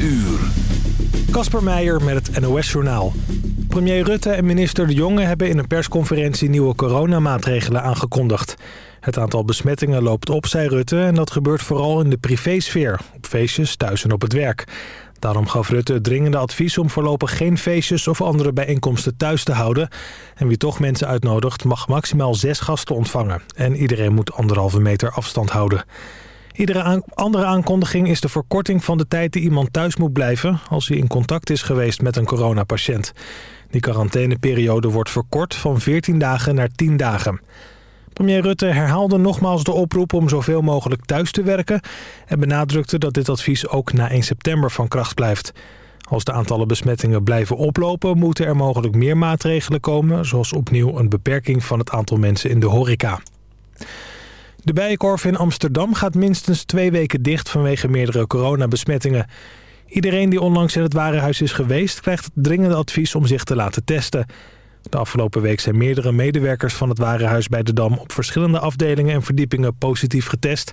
uur. Kasper Meijer met het NOS-journaal. Premier Rutte en minister De Jonge hebben in een persconferentie nieuwe coronamaatregelen aangekondigd. Het aantal besmettingen loopt op, zei Rutte, en dat gebeurt vooral in de privésfeer. Op feestjes, thuis en op het werk. Daarom gaf Rutte dringende advies om voorlopig geen feestjes of andere bijeenkomsten thuis te houden. En wie toch mensen uitnodigt mag maximaal zes gasten ontvangen. En iedereen moet anderhalve meter afstand houden. Iedere andere aankondiging is de verkorting van de tijd die iemand thuis moet blijven... als hij in contact is geweest met een coronapatiënt. Die quarantaineperiode wordt verkort van 14 dagen naar 10 dagen. Premier Rutte herhaalde nogmaals de oproep om zoveel mogelijk thuis te werken... en benadrukte dat dit advies ook na 1 september van kracht blijft. Als de aantallen besmettingen blijven oplopen... moeten er mogelijk meer maatregelen komen... zoals opnieuw een beperking van het aantal mensen in de horeca. De Bijenkorf in Amsterdam gaat minstens twee weken dicht vanwege meerdere coronabesmettingen. Iedereen die onlangs in het warenhuis is geweest krijgt dringende advies om zich te laten testen. De afgelopen week zijn meerdere medewerkers van het warenhuis bij de Dam op verschillende afdelingen en verdiepingen positief getest.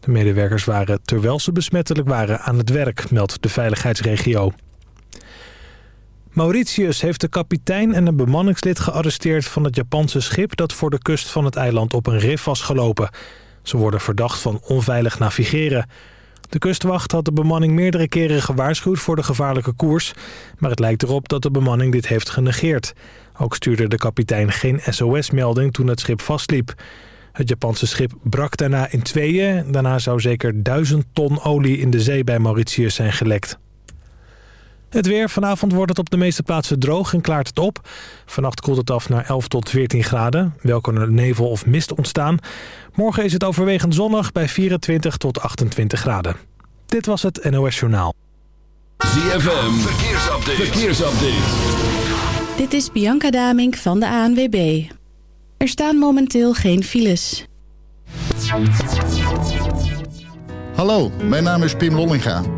De medewerkers waren, terwijl ze besmettelijk waren, aan het werk, meldt de veiligheidsregio. Mauritius heeft de kapitein en een bemanningslid gearresteerd van het Japanse schip dat voor de kust van het eiland op een rif was gelopen. Ze worden verdacht van onveilig navigeren. De kustwacht had de bemanning meerdere keren gewaarschuwd voor de gevaarlijke koers, maar het lijkt erop dat de bemanning dit heeft genegeerd. Ook stuurde de kapitein geen SOS-melding toen het schip vastliep. Het Japanse schip brak daarna in tweeën. Daarna zou zeker duizend ton olie in de zee bij Mauritius zijn gelekt. Het weer. Vanavond wordt het op de meeste plaatsen droog en klaart het op. Vannacht koelt het af naar 11 tot 14 graden. Wel kan er nevel of mist ontstaan. Morgen is het overwegend zonnig bij 24 tot 28 graden. Dit was het NOS Journaal. ZFM. Verkeersupdate. Verkeersupdate. Dit is Bianca Damink van de ANWB. Er staan momenteel geen files. Hallo, mijn naam is Pim Lollinga.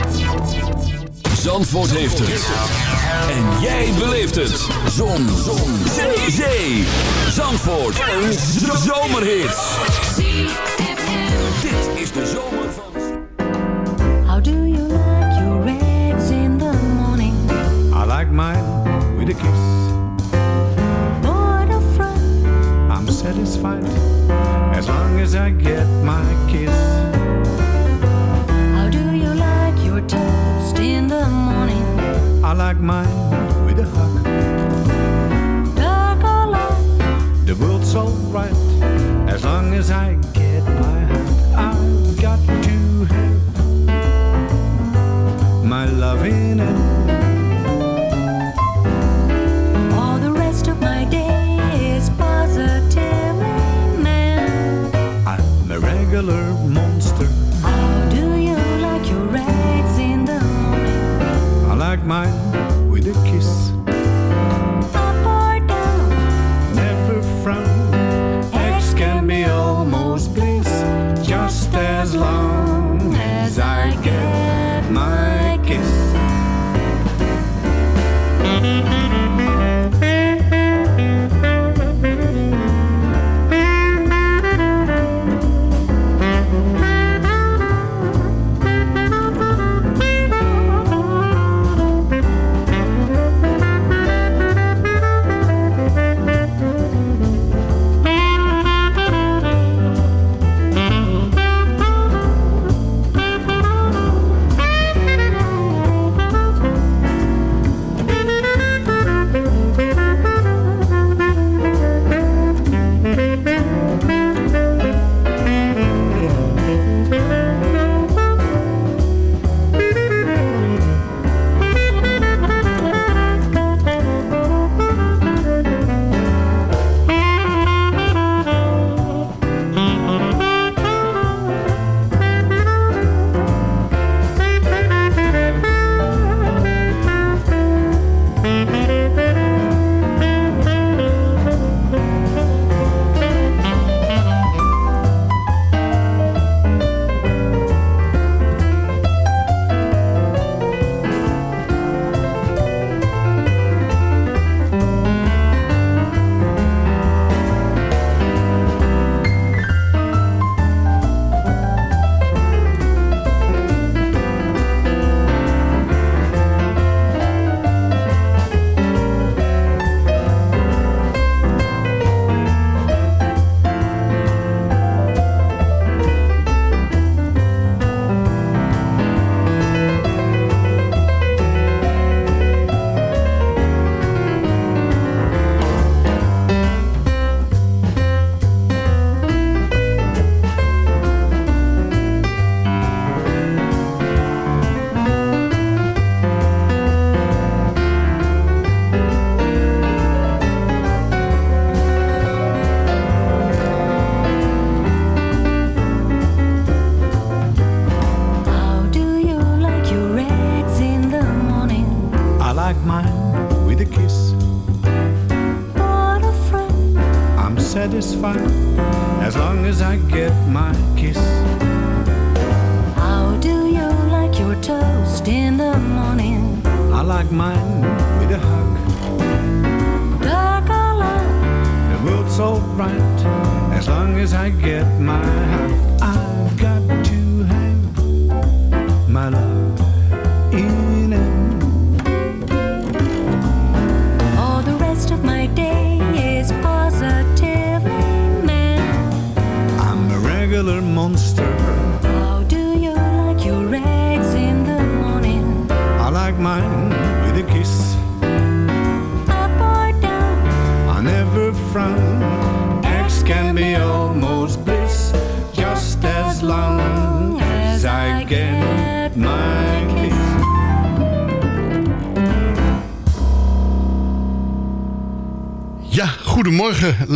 Zandvoort heeft het. En jij beleeft het. Zon. Zon. Zee. Zee. Zandvoort. Een zomerhit. Dit is de zomer van... How do you like your eggs in the morning? I like mine with a kiss. Bored or fried? I'm satisfied as long as I get my kiss. I like mine with a hug. Light? The world's alright as long as I get my hand. I've got to have my love in it. Mine with a kiss.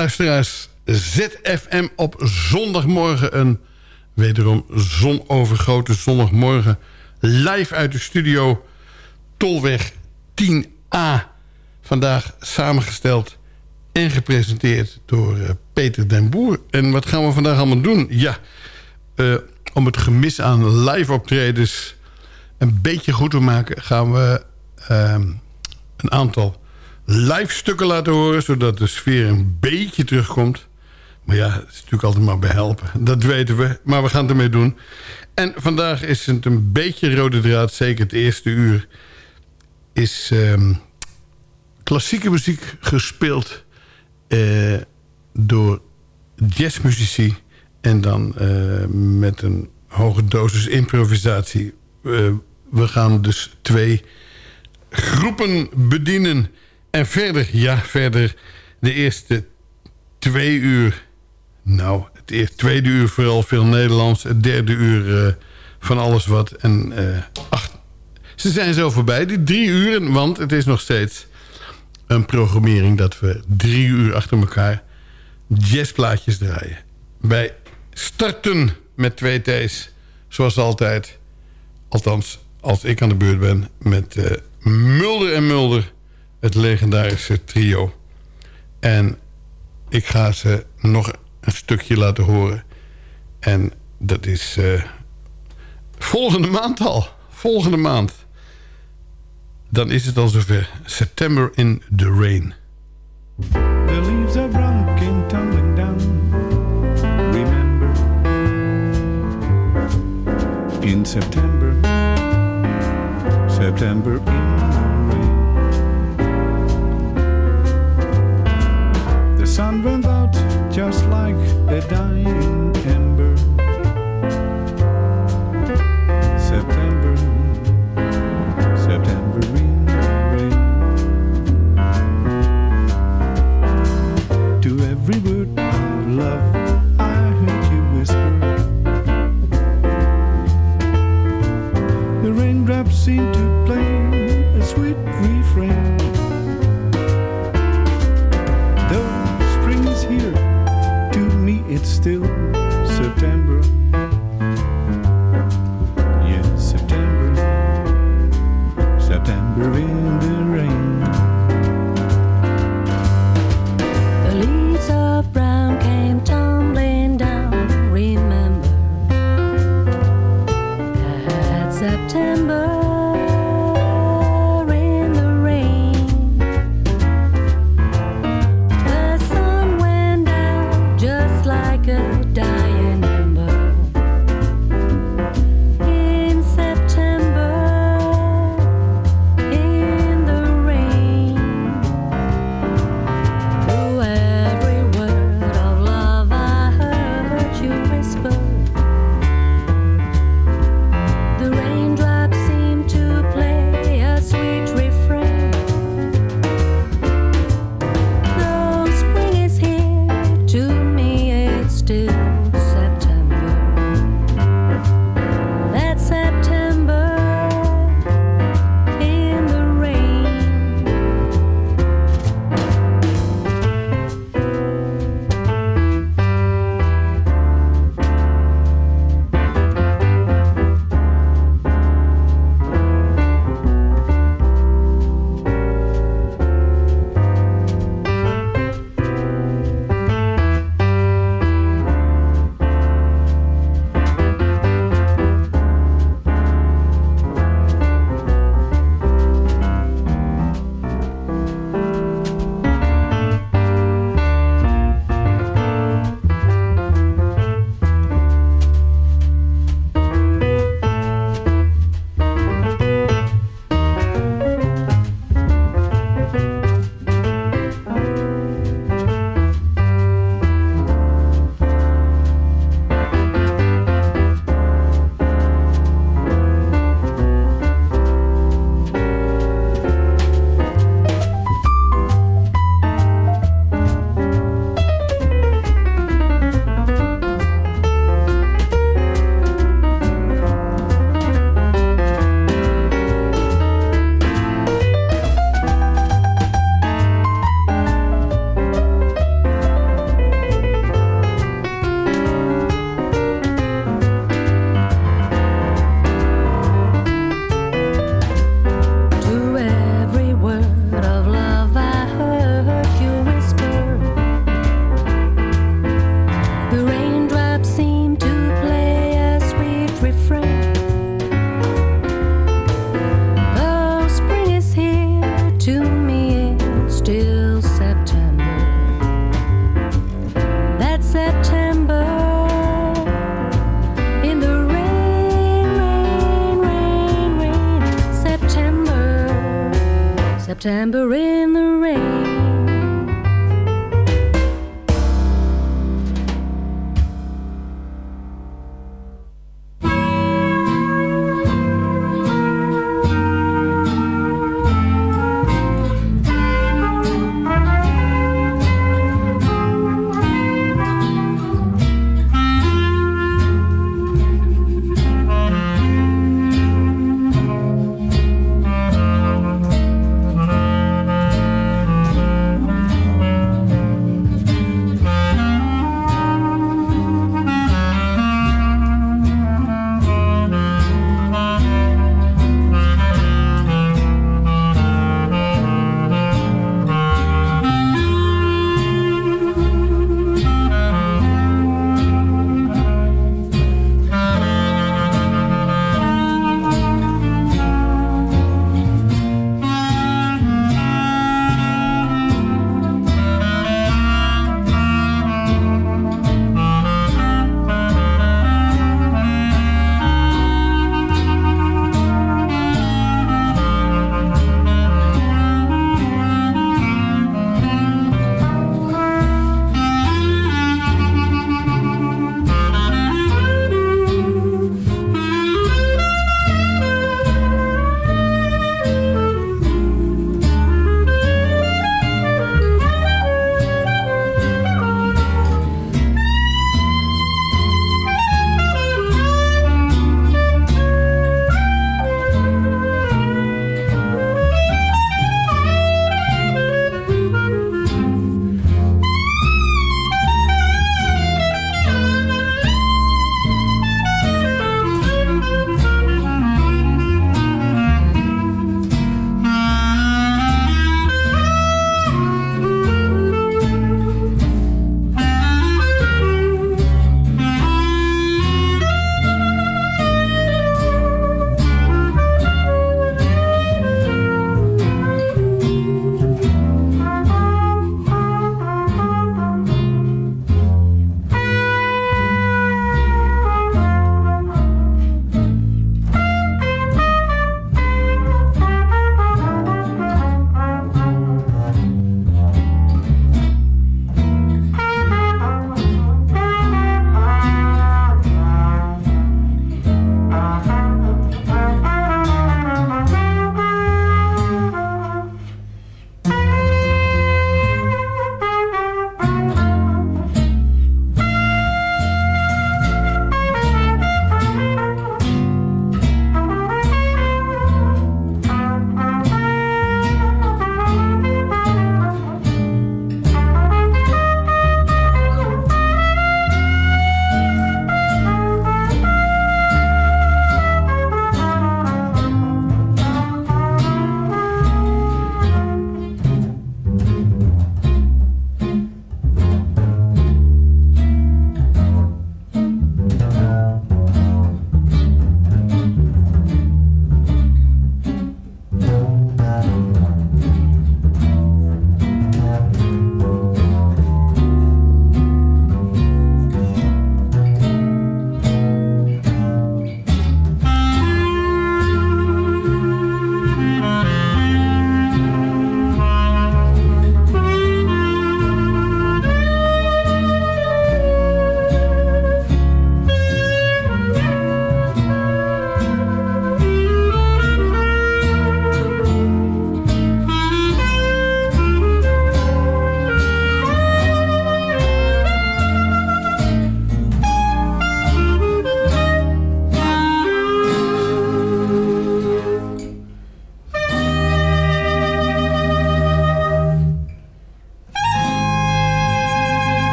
Luisteraars. ZFM op zondagmorgen. Een wederom zonovergoten zondagmorgen. Live uit de studio Tolweg 10A. Vandaag samengesteld en gepresenteerd door eh, Peter den Boer. En wat gaan we vandaag allemaal doen? Ja, eh, om het gemis aan live optredens een beetje goed te maken... gaan we ehm, een aantal live stukken laten horen... zodat de sfeer een beetje terugkomt. Maar ja, het is natuurlijk altijd maar bij helpen. Dat weten we, maar we gaan het ermee doen. En vandaag is het een beetje rode draad, zeker het eerste uur... is ehm, klassieke muziek gespeeld eh, door jazzmuzici... en dan eh, met een hoge dosis improvisatie. Eh, we gaan dus twee groepen bedienen. En verder, ja, verder de eerste twee uur... Nou, het tweede uur vooral veel Nederlands. Het derde uur eh, van alles wat. En ach, ze zijn zo voorbij, die drie uren. Want het is nog steeds een programmering dat we drie uur achter elkaar jazzplaatjes draaien. Wij starten met twee T's, zoals altijd. Althans, als ik aan de beurt ben met eh, Mulder en Mulder, het legendarische trio. En ik ga ze nog een stukje laten horen. En dat is eh, volgende maand al. Volgende maand. Dan is het al zover. September in the Rain. The leaves are came tumbling down. Remember, in September, September in sun went out just like a dying September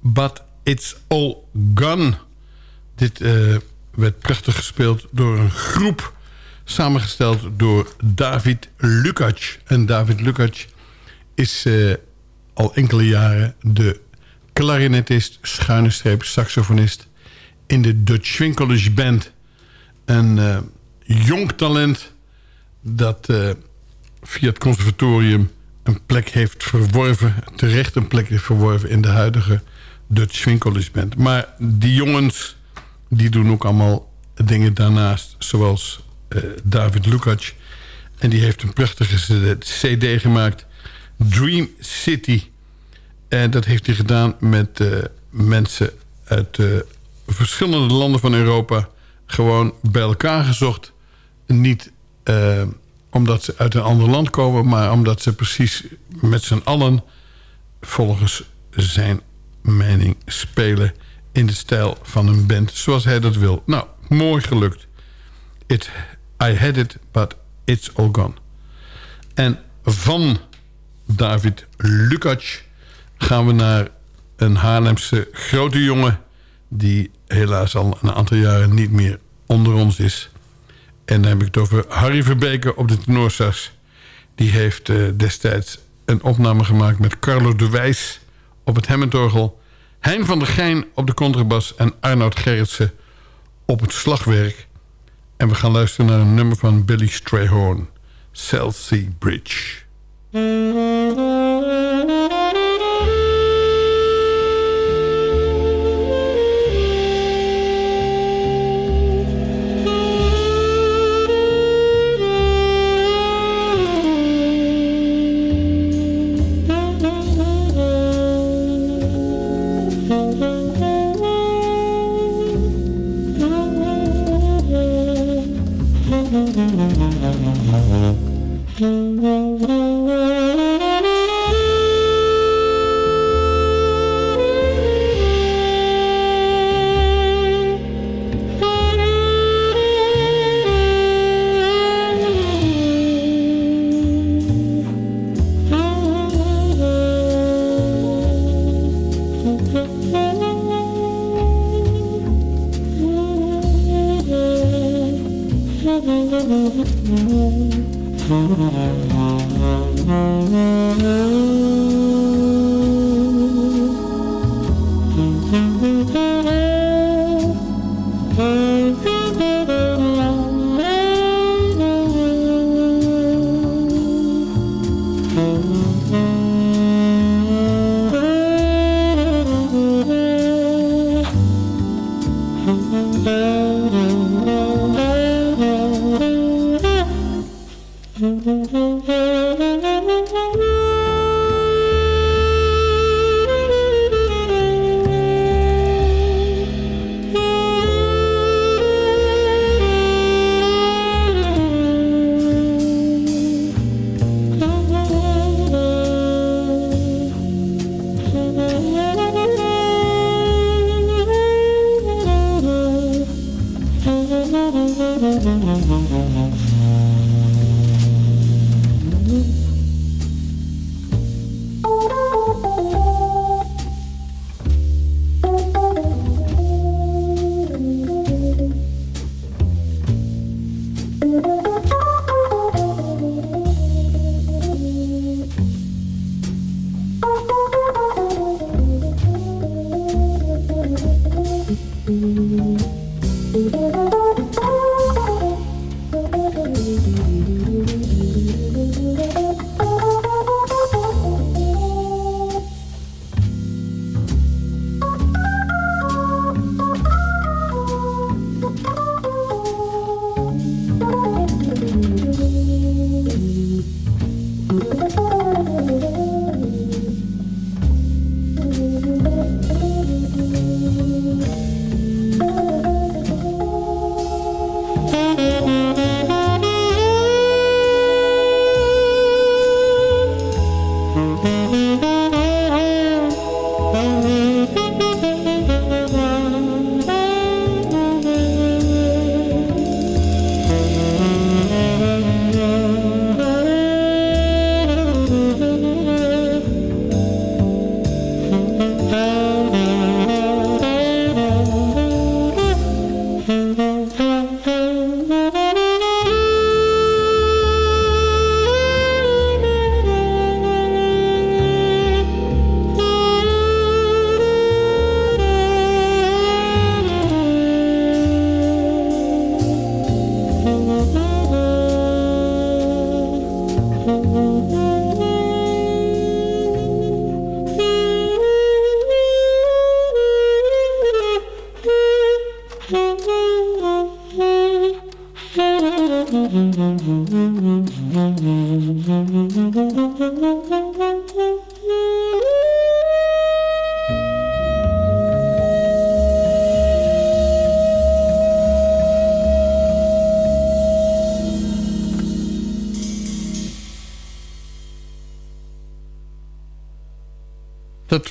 but it's all gone. Dit eh, werd prachtig gespeeld door een groep... samengesteld door David Lukacs. En David Lukacs is eh, al enkele jaren de klarinetist... schuine streep saxofonist in de Dutch College Band. Een eh, jong talent dat via het conservatorium een plek heeft verworven... terecht een plek heeft verworven in de huidige Dutch Winkelers Band. Maar die jongens die doen ook allemaal dingen daarnaast. Zoals eh, David Lukacs. En die heeft een prachtige cd gemaakt. Dream City. En dat heeft hij gedaan met eh, mensen uit uh, verschillende landen van Europa. Gewoon bij elkaar gezocht. Niet uh, omdat ze uit een ander land komen... maar omdat ze precies met z'n allen... volgens zijn mening spelen... in de stijl van een band zoals hij dat wil. Nou, mooi gelukt. It, I had it, but it's all gone. En van David Lukacs gaan we naar een Haarlemse grote jongen... die helaas al een aantal jaren niet meer onder ons is. En dan heb ik het over Harry Verbeke op de tenorsas. Die heeft uh, destijds een opname gemaakt met Carlo de Wijs op het Hemmendorgel... Hein van der Geijn op de contrabas en Arnoud Gerritsen op het slagwerk. En we gaan luisteren naar een nummer van Billy Strayhorn, Chelsea Bridge.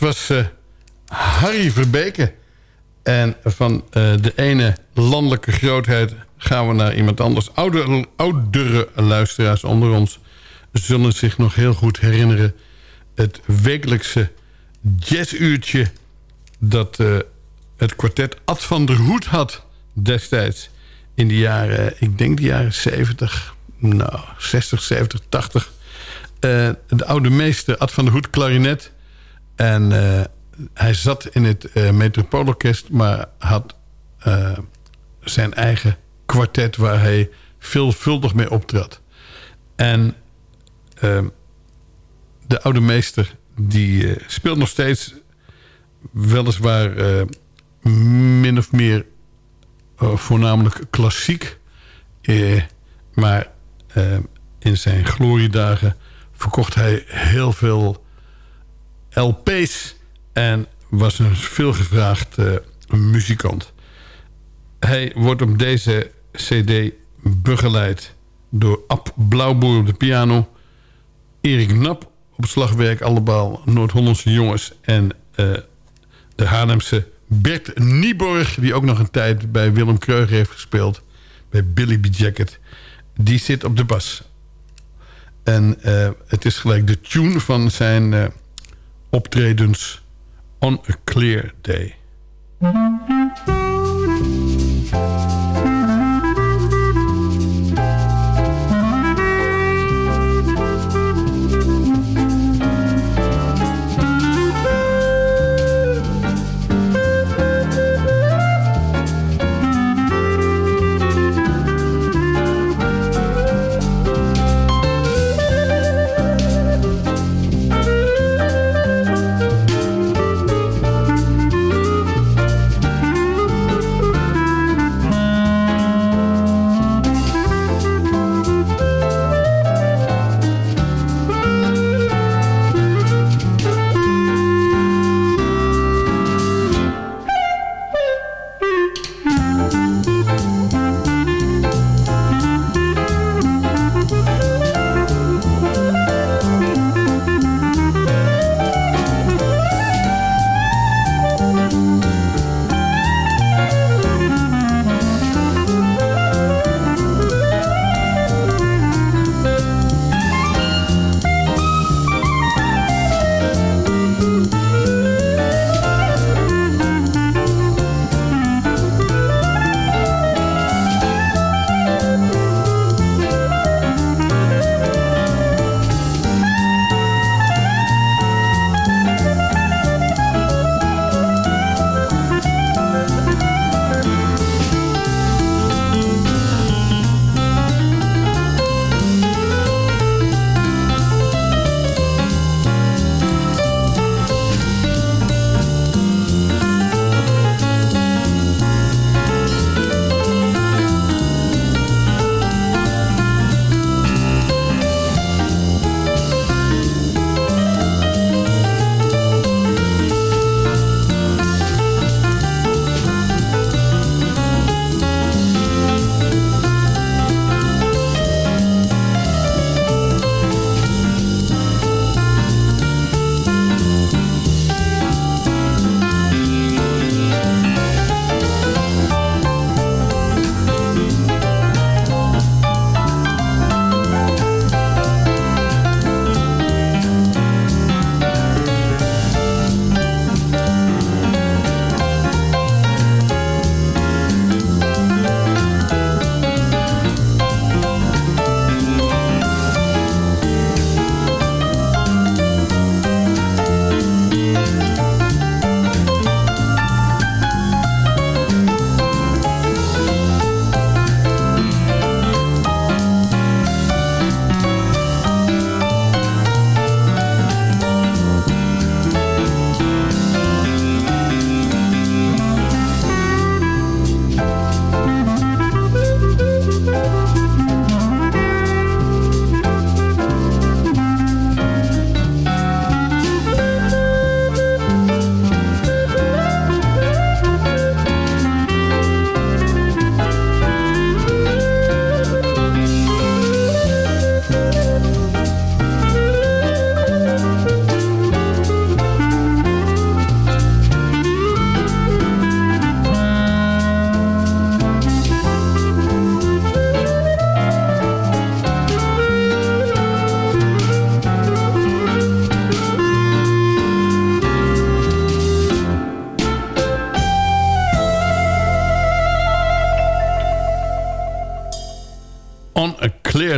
Was eh, Harry Verbeke. En van eh, de ene landelijke grootheid gaan we naar iemand anders. Oude, oudere luisteraars onder ons zullen zich nog heel goed herinneren... het wekelijkse jazzuurtje dat eh, het kwartet Ad van der Hoed had destijds... in de jaren, ik denk de jaren 70, nou, 60, 70, 80... de oude meester Ad van der Hoed klarinet... En uh, hij zat in het uh, Metropoolorkest... maar had uh, zijn eigen kwartet... waar hij veelvuldig mee optrad. En de oude meester... die speelt nog steeds... weliswaar min of meer... voornamelijk klassiek... maar in zijn gloriedagen... verkocht hij heel veel LP's en was een veelgevraagd uh, muzikant. Hij wordt op deze cd begeleid door Ab Blauwboer op de piano... Erik Nap op slagwerk, allemaal Noord-Hollandse jongens... en uh, de Haarlemse Bert Nieborg... die ook nog een tijd bij Willem Kreuger heeft gespeeld... bij Billy B. Jacket. Die zit op de bas. En uh, het is gelijk de tune van zijn optredens On a Clear Day.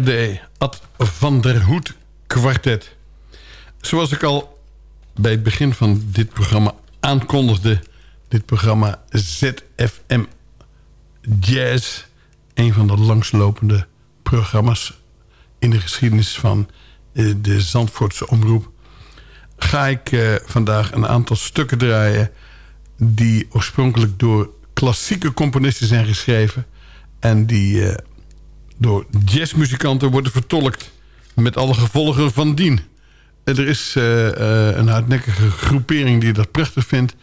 Leerde, Ad van der Hoed kwartet. Zoals ik al bij het begin van dit programma aankondigde... dit programma ZFM Jazz... een van de langslopende programma's in de geschiedenis van eh, de Zandvoortse omroep... ga ik uh, vandaag een aantal stukken draaien... die oorspronkelijk door klassieke componisten zijn geschreven... en die uh, door jazzmuzikanten worden vertolkt... met alle gevolgen van dien. Er is uh, een hardnekkige groepering die dat prachtig vindt...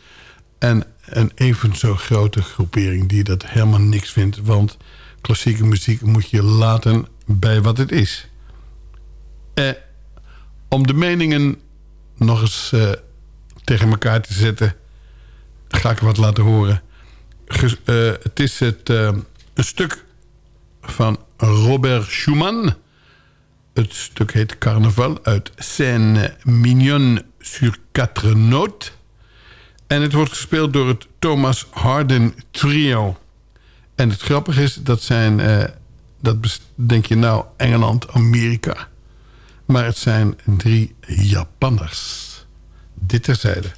en een even zo grote groepering die dat helemaal niks vindt... want klassieke muziek moet je laten bij wat het is. Eh, om de meningen nog eens tegen elkaar te zetten... ga ik wat laten horen. Het is het, een stuk van Robert Schumann. Het stuk heet Carnaval uit Scène Mignonne sur quatre notes. En het wordt gespeeld door het Thomas Harden Trio. En het grappige is, dat zijn... Uh, dat denk je nou Engeland, Amerika. Maar het zijn drie Japanners. Dit terzijde.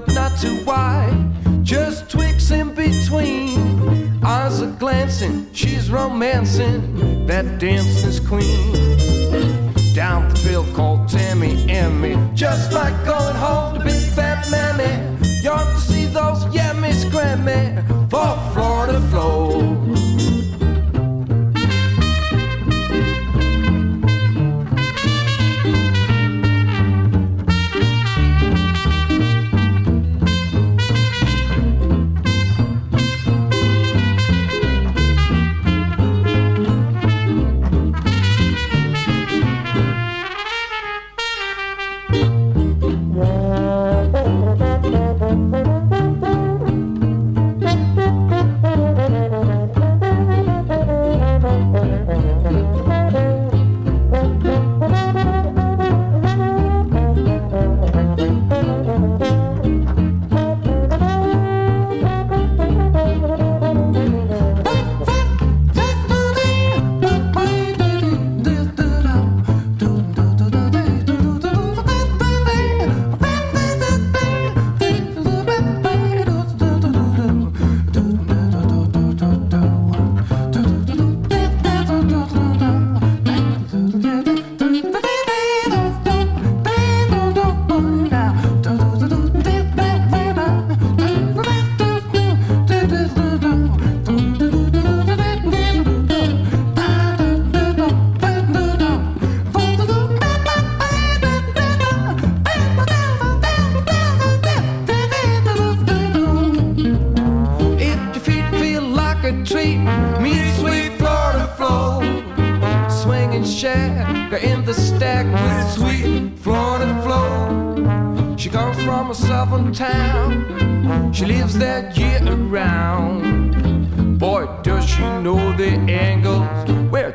But not too wide. Just tweaks in between. Eyes are glancing, she's romancing. That dancing's queen. Down the trail called Tammy and me. Just like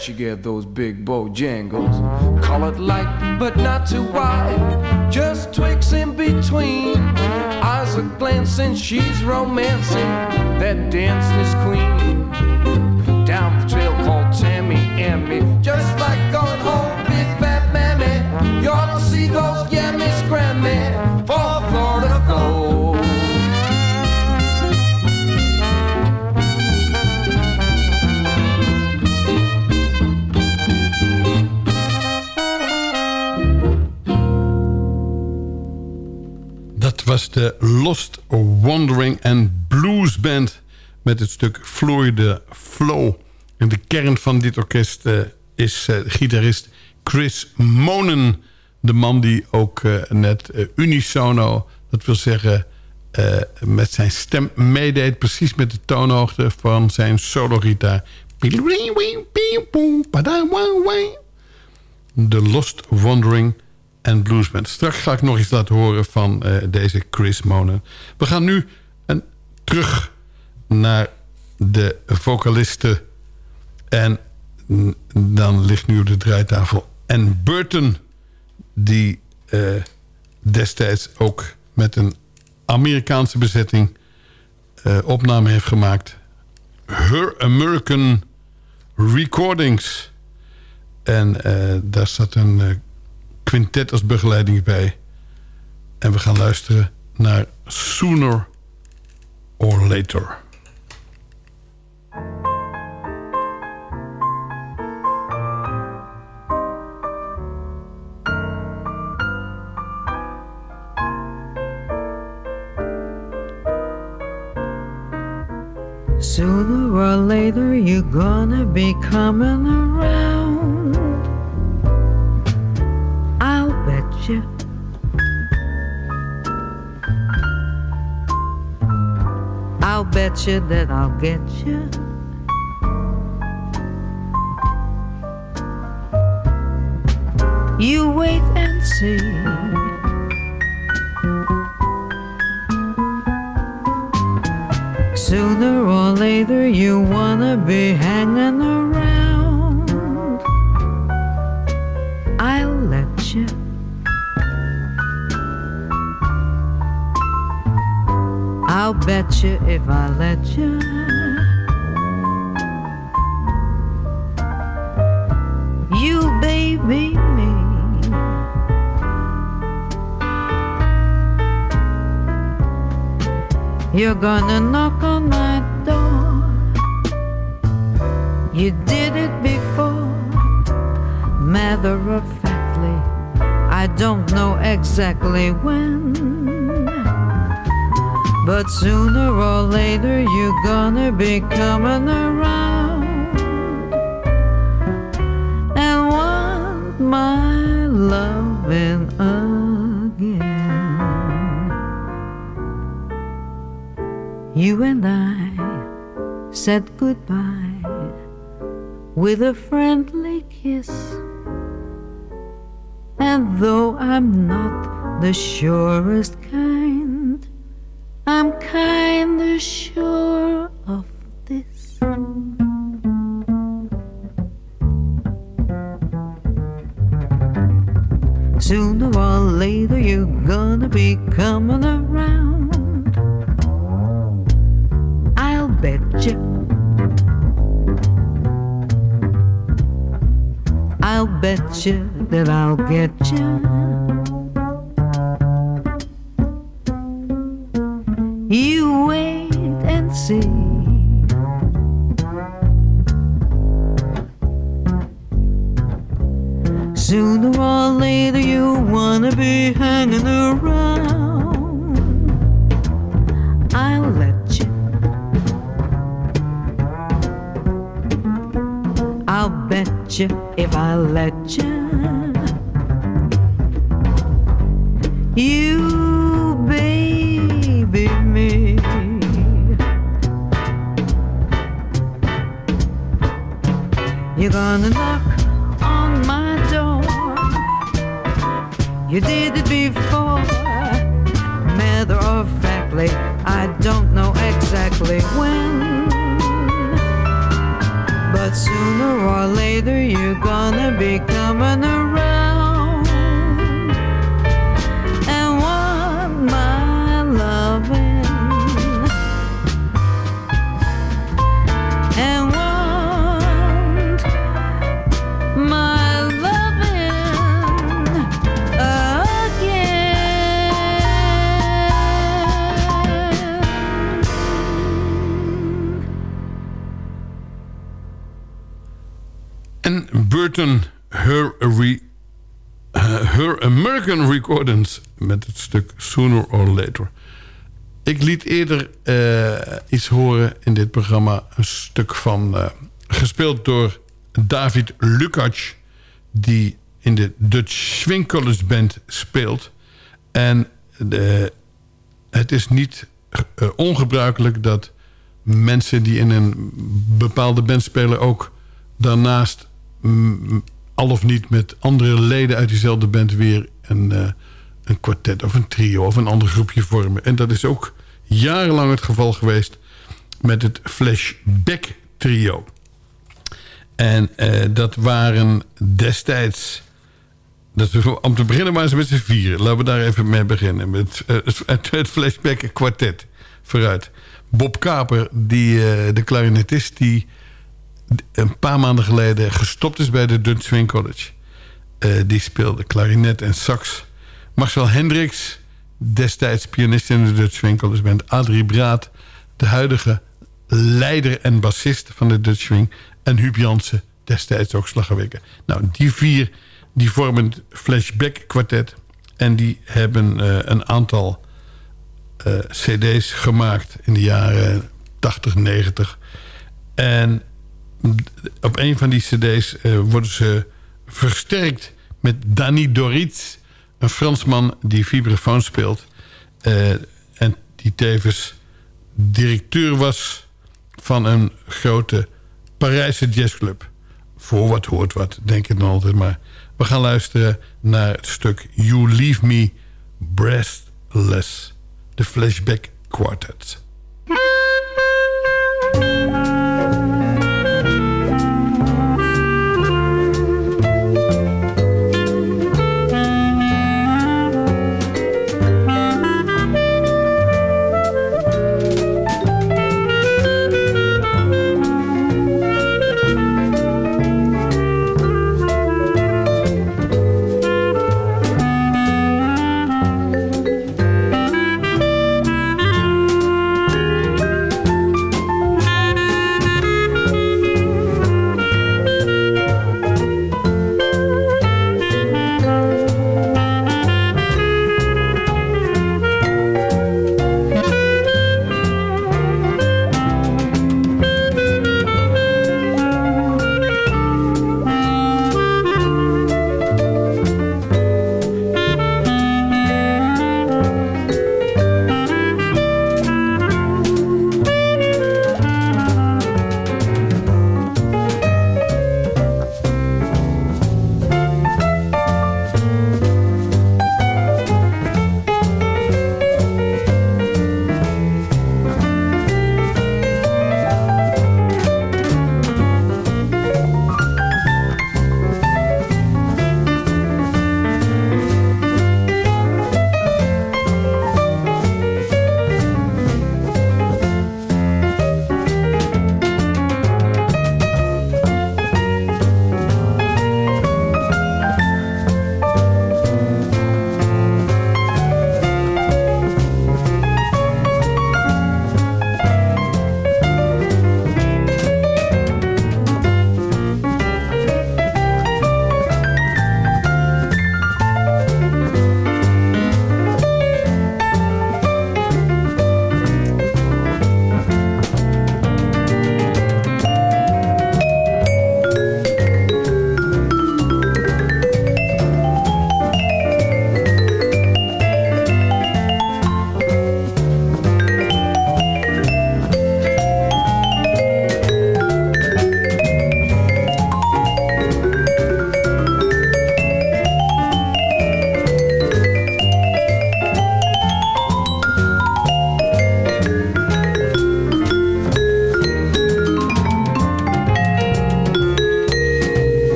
Where'd she get those big bojangles? Colored light, but not too wide. Just twigs in between. Eyes are glancing, she's romancing. That dancing is queen. Down the trail called Tammy and me. Was de Lost Wandering and Blues Band... met het stuk Florida Flow. En de kern van dit orkest eh, is eh, gitarist Chris Monen. De man die ook eh, net unisono, dat wil zeggen... met zijn stem meedeed... precies met de toonhoogte van zijn solo-gitaar. De Lost Wandering en Blues Band. Straks ga ik nog eens laten horen van eh, deze Chris Monen. We gaan nu een, terug naar de vocalisten. En dan ligt nu op de draaitafel en Burton... die eh, destijds ook met een Amerikaanse bezetting... eh, opname heeft gemaakt. Her American Recordings... En daar zat een quintet als begeleiding bij. En we gaan luisteren naar Sooner or Later. Sooner or later, you're gonna be coming around. I'll bet you that I'll get you. You wait and see. Sooner or later, you wanna be hanging around. You if I let you. You baby me. You're gonna knock on my door. You did it before. Matter of factly, I don't know exactly when. But sooner or later, you're gonna be coming around and want my loving again. You and I said goodbye with a friendly kiss. And though I'm not the surest Sooner or later, you're gonna be coming around. I'll bet you. I'll bet you that I'll get you. American Recordings met het stuk Sooner or Later. Ik liet eerder eh, iets horen in dit programma. Een stuk van, eh, gespeeld door David Lukacs... die in de Dutch Swing College Band speelt. En de, het is niet eh, ongebruikelijk dat mensen die in een bepaalde band spelen... ook daarnaast mm, al of niet met andere leden uit diezelfde band... weer een, eh, een kwartet of een trio of een ander groepje vormen. En dat is ook jarenlang het geval geweest met het Flashback trio. En eh, dat waren destijds... Om te beginnen waren ze met z'n vieren. Laten we daar even mee beginnen. Met eh, het, Flashback kwartet. Vooruit. Bob Kaper, die, de clarinetist... die een paar maanden geleden gestopt is bij de Dutch Swing College. Eh, die speelde klarinet en sax. Marcel Hendricks, destijds pianist in de Dutch Swing College Band. Adrie Braat, de huidige leider en bassist van de Dutch Swing. En Huub Jansen, destijds ook slagwerker. Nou, die vier die vormen het Flashback Quartet. En die hebben eh, een aantal eh, cd's gemaakt in de jaren 80, 90. En op een van die cd's eh, worden ze versterkt met Danny Doritz. Een Fransman die vibrafoon speelt. eh, en die tevens directeur was van een grote Parijse jazzclub. Voor wat hoort wat, denk ik dan altijd maar. We gaan luisteren naar het stuk You Leave Me Breathless. De Flashback Quartet.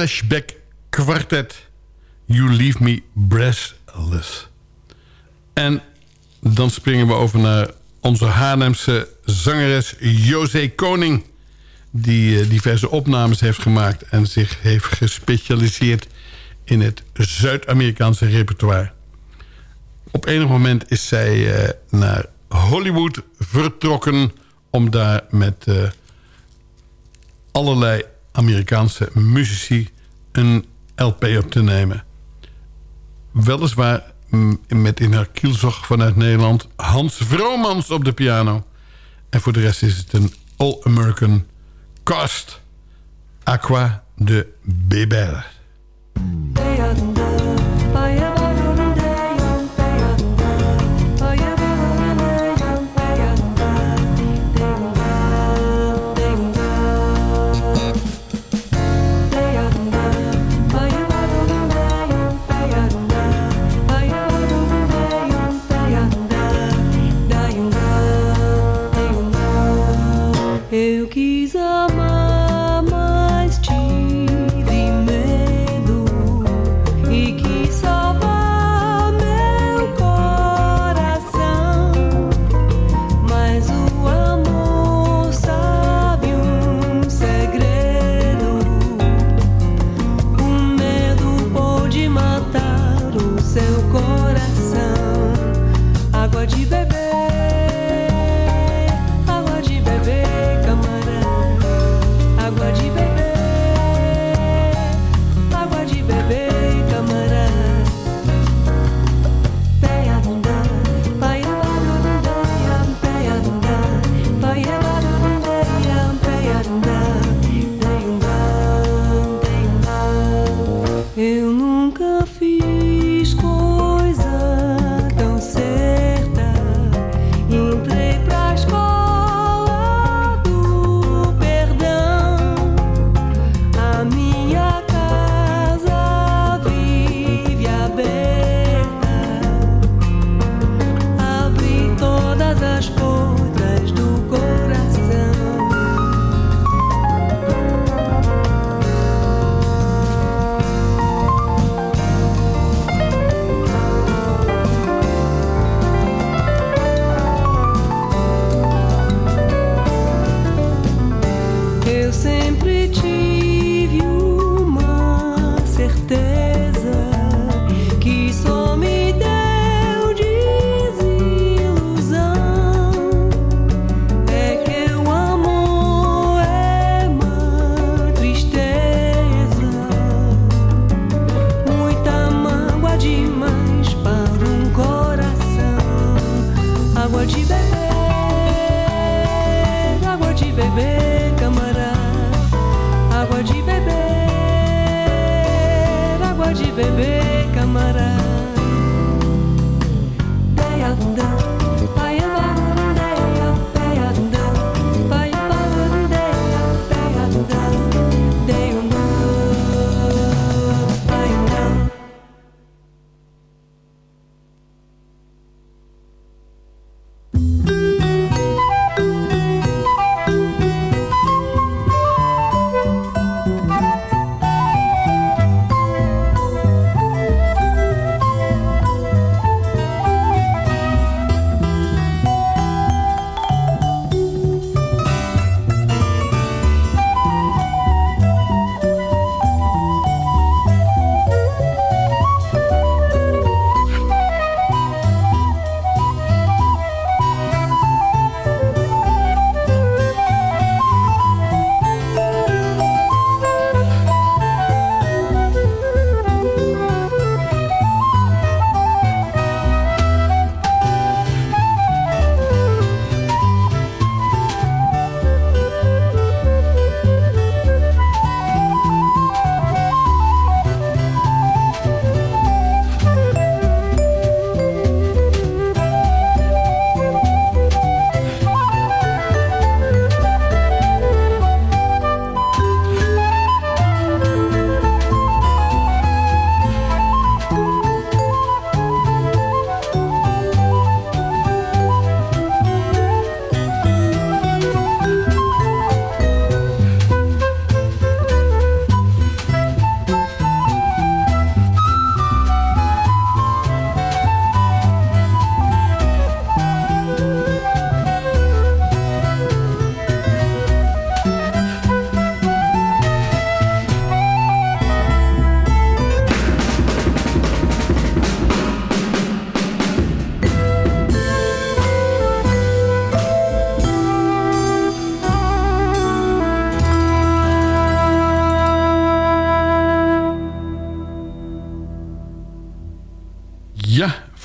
Flashback Quartet. You Leave Me Breathless. En dan springen we over naar onze Haarlemse zangeres José Koning... die eh, diverse opnames heeft gemaakt... en zich heeft gespecialiseerd in het Zuid-Amerikaanse repertoire. Op enig moment is zij eh, naar Hollywood vertrokken... om daar met eh, allerlei Amerikaanse muzici een LP op te nemen. Weliswaar met in haar kielzog vanuit Nederland Hans Vromans op de piano. En voor de rest is het een All-American cast. Aqua de Bebel.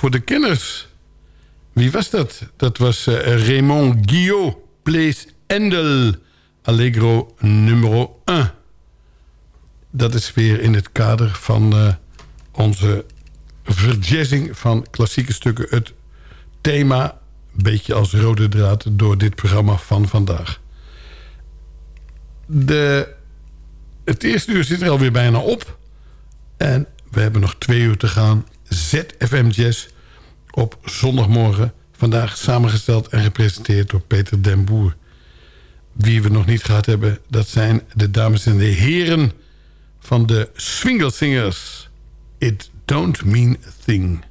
Voor de kenners. Wie was dat? Dat was uh, Raymond Guillot, Plays Endel, Allegro nummer 1. Dat is weer in het kader van uh, onze verjazzing van klassieke stukken. Het thema, een beetje als rode draad door dit programma van vandaag. De, het eerste uur zit er alweer bijna op. En we hebben nog twee uur te gaan. ZFM Jazz op zondagmorgen. Vandaag samengesteld en gepresenteerd door Peter den Boer. Wie we nog niet gehad hebben, dat zijn de dames en de heren van de Swingle Singers. It don't mean a thing.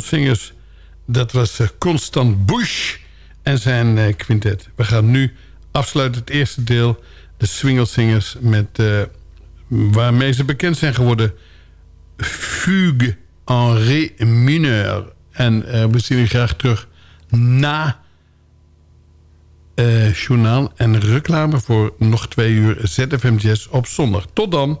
Singers. Dat was uh, Constant Bush en zijn uh, quintet. We gaan nu afsluiten het eerste deel. De Swingelsingers met... Uh, waarmee ze bekend zijn geworden. Fugue en Ré mineur. En we zien u graag terug na... journaal en reclame voor nog twee uur ZFM Jazz op zondag. Tot dan!